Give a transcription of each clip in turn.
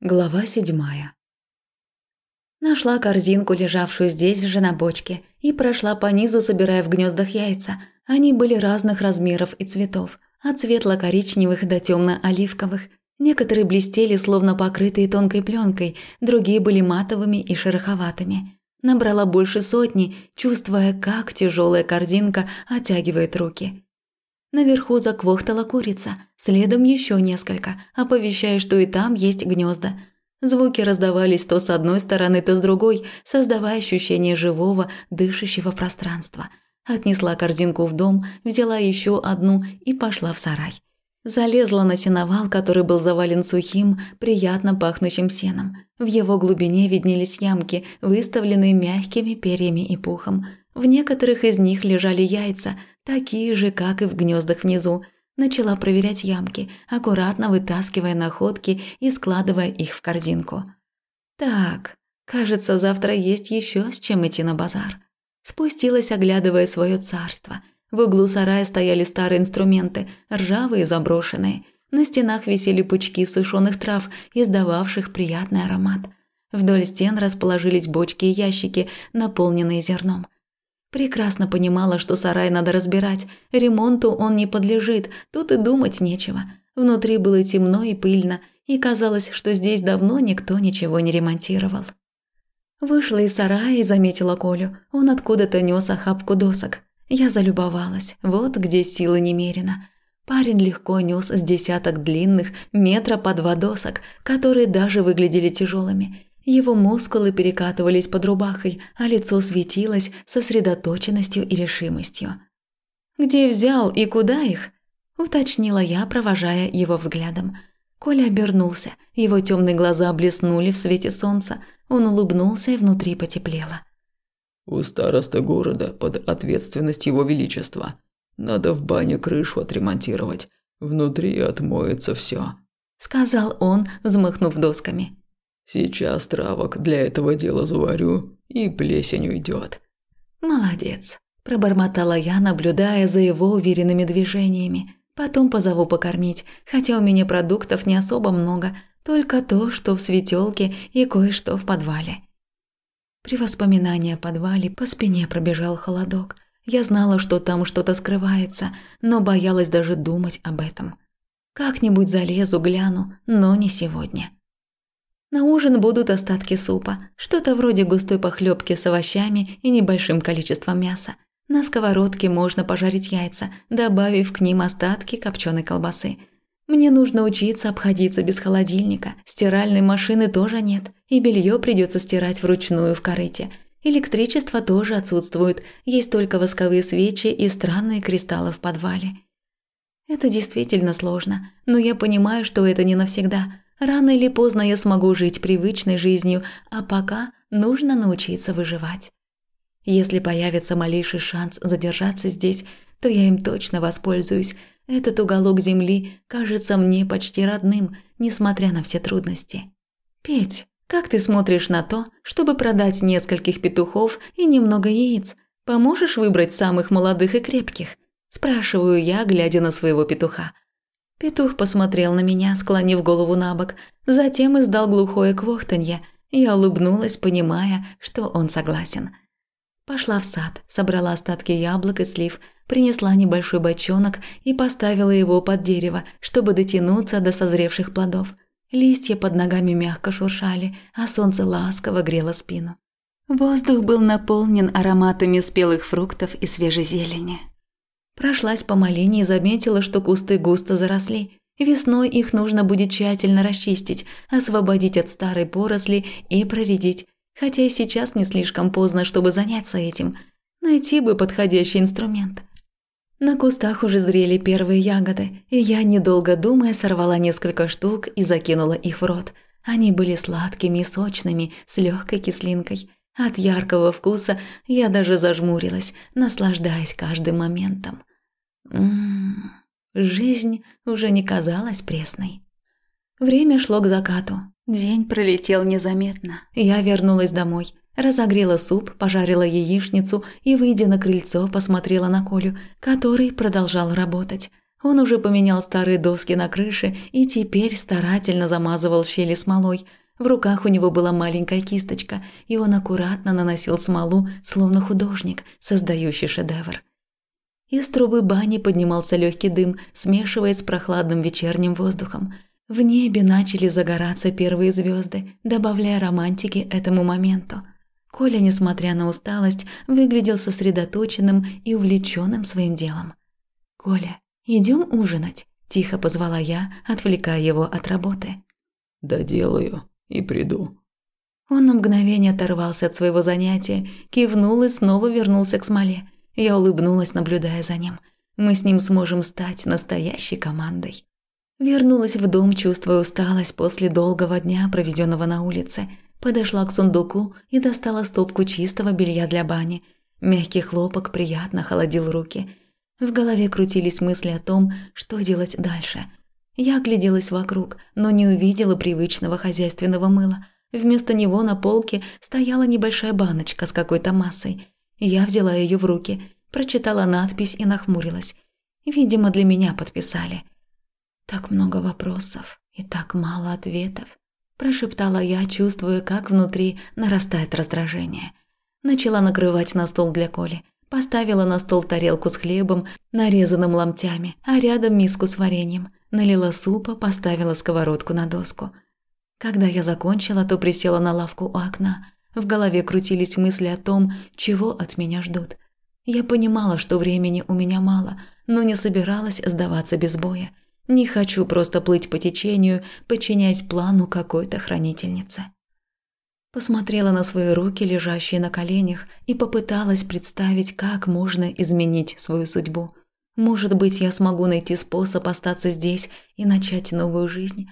Глава седьмая. Нашла корзинку, лежавшую здесь же на бочке, и прошла по низу, собирая в гнездах яйца. Они были разных размеров и цветов, от светло-коричневых до темно-оливковых. Некоторые блестели, словно покрытые тонкой пленкой, другие были матовыми и шероховатыми. Набрала больше сотни, чувствуя, как тяжелая корзинка оттягивает руки. Наверху заквохтала курица, следом еще несколько, оповещая, что и там есть гнезда. Звуки раздавались то с одной стороны, то с другой, создавая ощущение живого, дышащего пространства. Отнесла корзинку в дом, взяла еще одну и пошла в сарай. Залезла на сеновал, который был завален сухим, приятно пахнущим сеном. В его глубине виднелись ямки, выставленные мягкими перьями и пухом. В некоторых из них лежали яйца, такие же, как и в гнездах внизу. Начала проверять ямки, аккуратно вытаскивая находки и складывая их в корзинку. Так, кажется, завтра есть еще с чем идти на базар. Спустилась, оглядывая свое царство. В углу сарая стояли старые инструменты, ржавые и заброшенные. На стенах висели пучки сушеных трав, издававших приятный аромат. Вдоль стен расположились бочки и ящики, наполненные зерном. Прекрасно понимала, что сарай надо разбирать, ремонту он не подлежит, тут и думать нечего. Внутри было темно и пыльно, и казалось, что здесь давно никто ничего не ремонтировал. Вышла из сарая и заметила Колю. Он откуда-то нес охапку досок. Я залюбовалась, вот где силы немерено. Парень легко нес с десяток длинных, метра по два досок, которые даже выглядели тяжелыми. Его мускулы перекатывались под рубахой, а лицо светилось сосредоточенностью и решимостью. «Где взял и куда их?» – уточнила я, провожая его взглядом. Коля обернулся, его темные глаза блеснули в свете солнца, он улыбнулся и внутри потеплело. «У староста города под ответственность его величества. Надо в бане крышу отремонтировать, внутри отмоется все», – сказал он, взмахнув досками. Сейчас травок для этого дела заварю, и плесень уйдет. Молодец, пробормотала я, наблюдая за его уверенными движениями. Потом позову покормить, хотя у меня продуктов не особо много, только то, что в светелке и кое-что в подвале. При воспоминании о подвале по спине пробежал холодок. Я знала, что там что-то скрывается, но боялась даже думать об этом. Как-нибудь залезу, гляну, но не сегодня. На ужин будут остатки супа, что-то вроде густой похлебки с овощами и небольшим количеством мяса. На сковородке можно пожарить яйца, добавив к ним остатки копченой колбасы. Мне нужно учиться обходиться без холодильника, стиральной машины тоже нет, и белье придется стирать вручную в корыте. Электричество тоже отсутствует, есть только восковые свечи и странные кристаллы в подвале. Это действительно сложно, но я понимаю, что это не навсегда – Рано или поздно я смогу жить привычной жизнью, а пока нужно научиться выживать. Если появится малейший шанс задержаться здесь, то я им точно воспользуюсь. Этот уголок земли кажется мне почти родным, несмотря на все трудности. Петь, как ты смотришь на то, чтобы продать нескольких петухов и немного яиц? Поможешь выбрать самых молодых и крепких? Спрашиваю я, глядя на своего петуха. Петух посмотрел на меня, склонив голову на бок, затем издал глухое квохтанье. Я улыбнулась, понимая, что он согласен. Пошла в сад, собрала остатки яблок и слив, принесла небольшой бочонок и поставила его под дерево, чтобы дотянуться до созревших плодов. Листья под ногами мягко шуршали, а солнце ласково грело спину. Воздух был наполнен ароматами спелых фруктов и свежей зелени. Прошлась по малине и заметила, что кусты густо заросли. Весной их нужно будет тщательно расчистить, освободить от старой поросли и проредить. Хотя и сейчас не слишком поздно, чтобы заняться этим. Найти бы подходящий инструмент. На кустах уже зрели первые ягоды, и я, недолго думая, сорвала несколько штук и закинула их в рот. Они были сладкими и сочными, с легкой кислинкой. От яркого вкуса я даже зажмурилась, наслаждаясь каждым моментом. Жизнь уже не казалась пресной. Время шло к закату. День пролетел незаметно. Я вернулась домой, разогрела суп, пожарила яичницу и, выйдя на крыльцо, посмотрела на Колю, который продолжал работать. Он уже поменял старые доски на крыше и теперь старательно замазывал щели смолой. В руках у него была маленькая кисточка, и он аккуратно наносил смолу, словно художник, создающий шедевр. Из трубы бани поднимался легкий дым, смешиваясь с прохладным вечерним воздухом. В небе начали загораться первые звезды, добавляя романтики этому моменту. Коля, несмотря на усталость, выглядел сосредоточенным и увлеченным своим делом. «Коля, идем ужинать?» – тихо позвала я, отвлекая его от работы. «Доделаю и приду». Он на мгновение оторвался от своего занятия, кивнул и снова вернулся к смоле. Я улыбнулась, наблюдая за ним. Мы с ним сможем стать настоящей командой. Вернулась в дом, чувствуя усталость после долгого дня, проведенного на улице – подошла к сундуку и достала стопку чистого белья для бани. Мягкий хлопок приятно холодил руки. В голове крутились мысли о том, что делать дальше. Я огляделась вокруг, но не увидела привычного хозяйственного мыла. Вместо него на полке стояла небольшая баночка с какой-то массой. Я взяла ее в руки, прочитала надпись и нахмурилась. Видимо, для меня подписали. Так много вопросов и так мало ответов прошептала я, чувствуя, как внутри нарастает раздражение. Начала накрывать на стол для Коли. Поставила на стол тарелку с хлебом, нарезанным ломтями, а рядом миску с вареньем. Налила супа, поставила сковородку на доску. Когда я закончила, то присела на лавку у окна. В голове крутились мысли о том, чего от меня ждут. Я понимала, что времени у меня мало, но не собиралась сдаваться без боя. Не хочу просто плыть по течению, подчиняясь плану какой-то хранительницы. Посмотрела на свои руки, лежащие на коленях, и попыталась представить, как можно изменить свою судьбу. Может быть, я смогу найти способ остаться здесь и начать новую жизнь.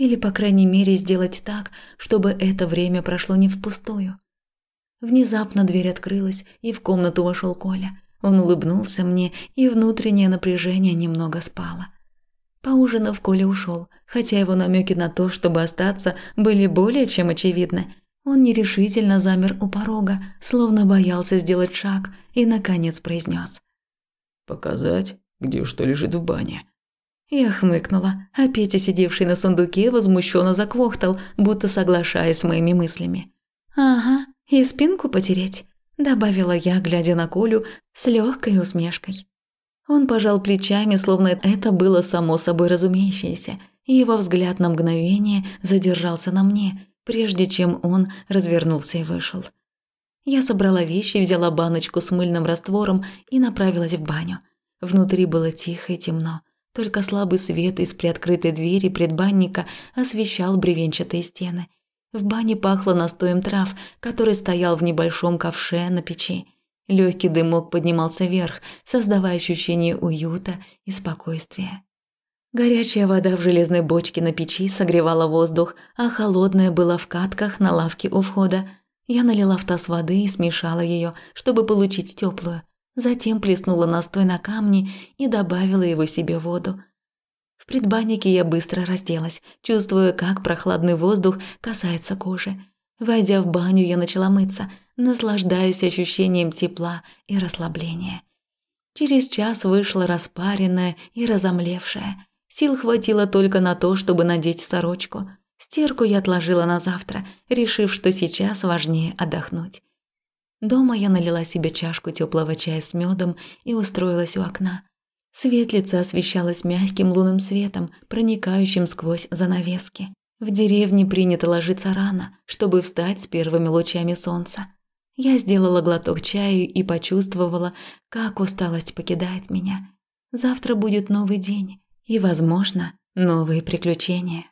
Или, по крайней мере, сделать так, чтобы это время прошло не впустую. Внезапно дверь открылась, и в комнату вошел Коля. Он улыбнулся мне, и внутреннее напряжение немного спало. Поужинав, Коля ушел, хотя его намеки на то, чтобы остаться, были более чем очевидны. Он нерешительно замер у порога, словно боялся сделать шаг, и, наконец, произнес: «Показать, где что лежит в бане?» Я хмыкнула, а Петя, сидевший на сундуке, возмущенно заквохтал, будто соглашаясь с моими мыслями. «Ага, и спинку потереть», – добавила я, глядя на Колю с легкой усмешкой. Он пожал плечами, словно это было само собой разумеющееся, и его взгляд на мгновение задержался на мне, прежде чем он развернулся и вышел. Я собрала вещи, взяла баночку с мыльным раствором и направилась в баню. Внутри было тихо и темно. Только слабый свет из приоткрытой двери предбанника освещал бревенчатые стены. В бане пахло настоем трав, который стоял в небольшом ковше на печи. Легкий дымок поднимался вверх, создавая ощущение уюта и спокойствия. Горячая вода в железной бочке на печи согревала воздух, а холодная была в катках на лавке у входа. Я налила в таз воды и смешала ее, чтобы получить теплую. Затем плеснула настой на камни и добавила его себе в воду. В предбаннике я быстро разделась, чувствуя, как прохладный воздух касается кожи. Войдя в баню, я начала мыться, наслаждаясь ощущением тепла и расслабления. Через час вышла распаренная и разомлевшая. Сил хватило только на то, чтобы надеть сорочку. Стирку я отложила на завтра, решив, что сейчас важнее отдохнуть. Дома я налила себе чашку теплого чая с медом и устроилась у окна. Светлица освещалась мягким лунным светом, проникающим сквозь занавески. В деревне принято ложиться рано, чтобы встать с первыми лучами солнца. Я сделала глоток чая и почувствовала, как усталость покидает меня. Завтра будет новый день и, возможно, новые приключения.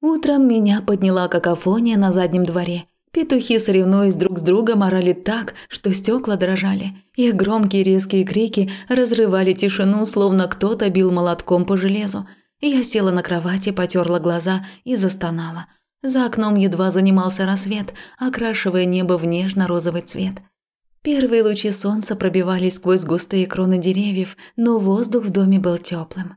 Утром меня подняла какофония на заднем дворе. Петухи, соревнуясь друг с другом, орали так, что стекла дрожали. Их громкие резкие крики разрывали тишину, словно кто-то бил молотком по железу. Я села на кровати, потерла глаза и застонала – за окном едва занимался рассвет, окрашивая небо в нежно-розовый цвет. Первые лучи солнца пробивались сквозь густые кроны деревьев, но воздух в доме был теплым.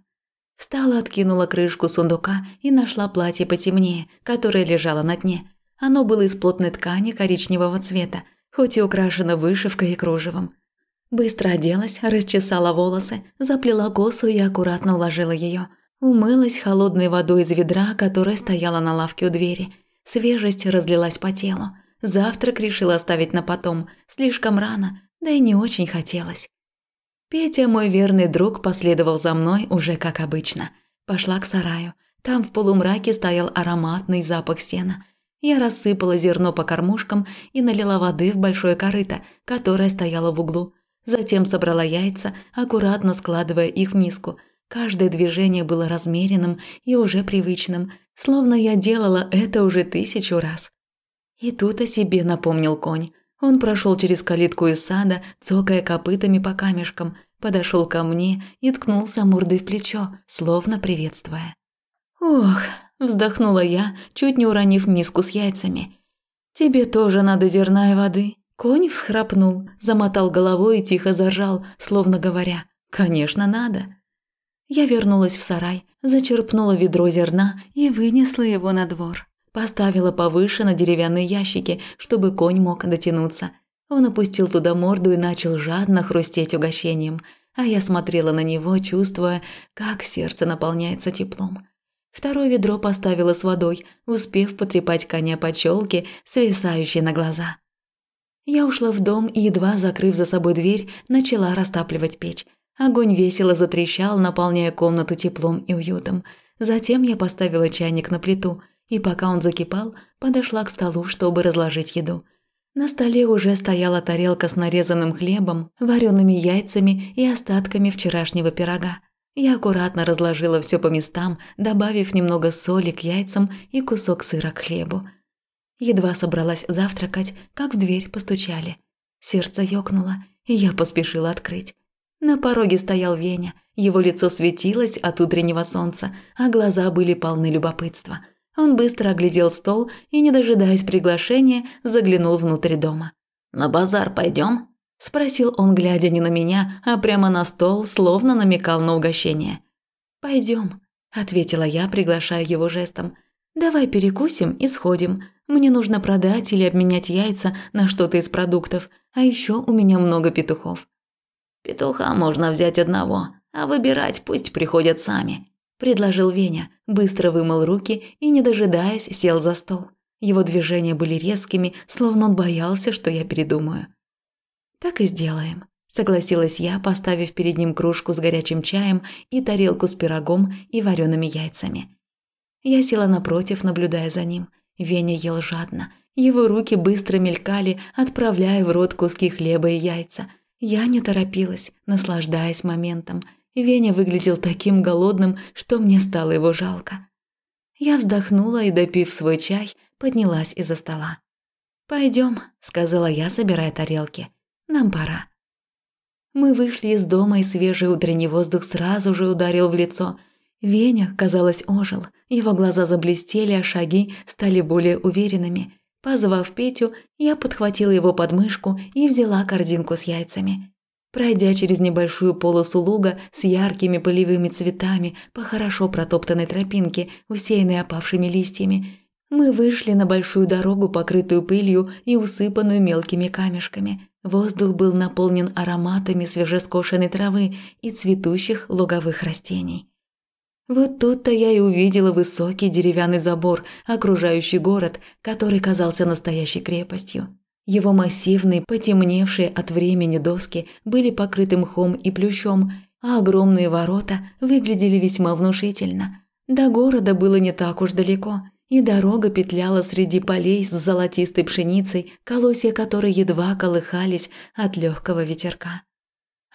Встала, откинула крышку сундука и нашла платье потемнее, которое лежало на дне. Оно было из плотной ткани коричневого цвета, хоть и украшено вышивкой и кружевом. Быстро оделась, расчесала волосы, заплела косу и аккуратно уложила ее. Умылась холодной водой из ведра, которая стояла на лавке у двери. Свежесть разлилась по телу. Завтрак решила оставить на потом, слишком рано, да и не очень хотелось. Петя, мой верный друг, последовал за мной уже как обычно. Пошла к сараю. Там в полумраке стоял ароматный запах сена. Я рассыпала зерно по кормушкам и налила воды в большое корыто, которое стояло в углу. Затем собрала яйца, аккуратно складывая их в миску. Каждое движение было размеренным и уже привычным, словно я делала это уже тысячу раз. И тут о себе напомнил конь. Он прошел через калитку из сада, цокая копытами по камешкам, подошел ко мне и ткнулся мордой в плечо, словно приветствуя. «Ох!» – вздохнула я, чуть не уронив миску с яйцами. «Тебе тоже надо зерна и воды». Конь всхрапнул, замотал головой и тихо заржал, словно говоря «Конечно, надо». Я вернулась в сарай, зачерпнула ведро зерна и вынесла его на двор. Поставила повыше на деревянные ящики, чтобы конь мог дотянуться. Он опустил туда морду и начал жадно хрустеть угощением, а я смотрела на него, чувствуя, как сердце наполняется теплом. Второе ведро поставила с водой, успев потрепать коня по челке, свисающей на глаза. Я ушла в дом и, едва закрыв за собой дверь, начала растапливать печь. Огонь весело затрещал, наполняя комнату теплом и уютом. Затем я поставила чайник на плиту, и пока он закипал, подошла к столу, чтобы разложить еду. На столе уже стояла тарелка с нарезанным хлебом, вареными яйцами и остатками вчерашнего пирога. Я аккуратно разложила все по местам, добавив немного соли к яйцам и кусок сыра к хлебу. Едва собралась завтракать, как в дверь постучали. Сердце ёкнуло, и я поспешила открыть. На пороге стоял Веня. Его лицо светилось от утреннего солнца, а глаза были полны любопытства – он быстро оглядел стол и, не дожидаясь приглашения, заглянул внутрь дома. «На базар пойдем? Спросил он, глядя не на меня, а прямо на стол, словно намекал на угощение. Пойдем, ответила я, приглашая его жестом. «Давай перекусим и сходим. Мне нужно продать или обменять яйца на что-то из продуктов, а еще у меня много петухов». «Петуха можно взять одного, а выбирать пусть приходят сами», предложил Веня, быстро вымыл руки и, не дожидаясь, сел за стол. Его движения были резкими, словно он боялся, что я передумаю. «Так и сделаем», – согласилась я, поставив перед ним кружку с горячим чаем и тарелку с пирогом и вареными яйцами. Я села напротив, наблюдая за ним. Веня ел жадно. Его руки быстро мелькали, отправляя в рот куски хлеба и яйца. Я не торопилась, наслаждаясь моментом – Веня выглядел таким голодным, что мне стало его жалко. Я вздохнула и, допив свой чай, поднялась из-за стола. «Пойдем», – сказала я, собирая тарелки. «Нам пора». Мы вышли из дома, и свежий утренний воздух сразу же ударил в лицо. Веня, казалось, ожил. Его глаза заблестели, а шаги стали более уверенными. Позвав Петю, я подхватила его подмышку и взяла корзинку с яйцами. Пройдя через небольшую полосу луга с яркими полевыми цветами по хорошо протоптанной тропинке, усеянной опавшими листьями, мы вышли на большую дорогу, покрытую пылью и усыпанную мелкими камешками. Воздух был наполнен ароматами свежескошенной травы и цветущих луговых растений. Вот тут-то я и увидела высокий деревянный забор, окружающий город, который казался настоящей крепостью. Его массивные, потемневшие от времени доски были покрыты мхом и плющом, а огромные ворота выглядели весьма внушительно. До города было не так уж далеко, и дорога петляла среди полей с золотистой пшеницей, колосья которой едва колыхались от легкого ветерка.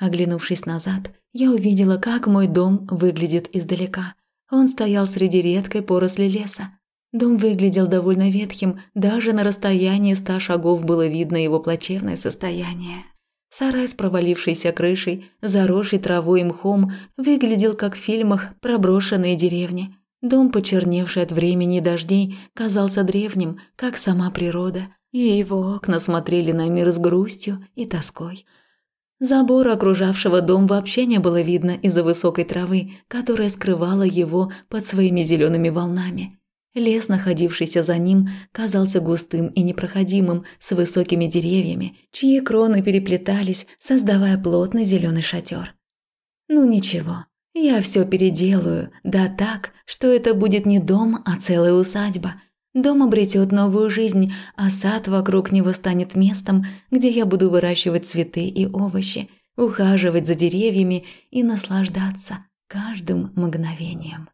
Оглянувшись назад, я увидела, как мой дом выглядит издалека. Он стоял среди редкой поросли леса, Дом выглядел довольно ветхим, даже на расстоянии ста шагов было видно его плачевное состояние. Сарай с провалившейся крышей, заросший травой и мхом, выглядел как в фильмах про брошенные деревни. Дом, почерневший от времени и дождей, казался древним, как сама природа, и его окна смотрели на мир с грустью и тоской. Забора, окружавшего дом, вообще не было видно из-за высокой травы, которая скрывала его под своими зелеными волнами. Лес, находившийся за ним, казался густым и непроходимым, с высокими деревьями, чьи кроны переплетались, создавая плотный зеленый шатер. Ну ничего, я все переделаю, да так, что это будет не дом, а целая усадьба. Дом обретет новую жизнь, а сад вокруг него станет местом, где я буду выращивать цветы и овощи, ухаживать за деревьями и наслаждаться каждым мгновением.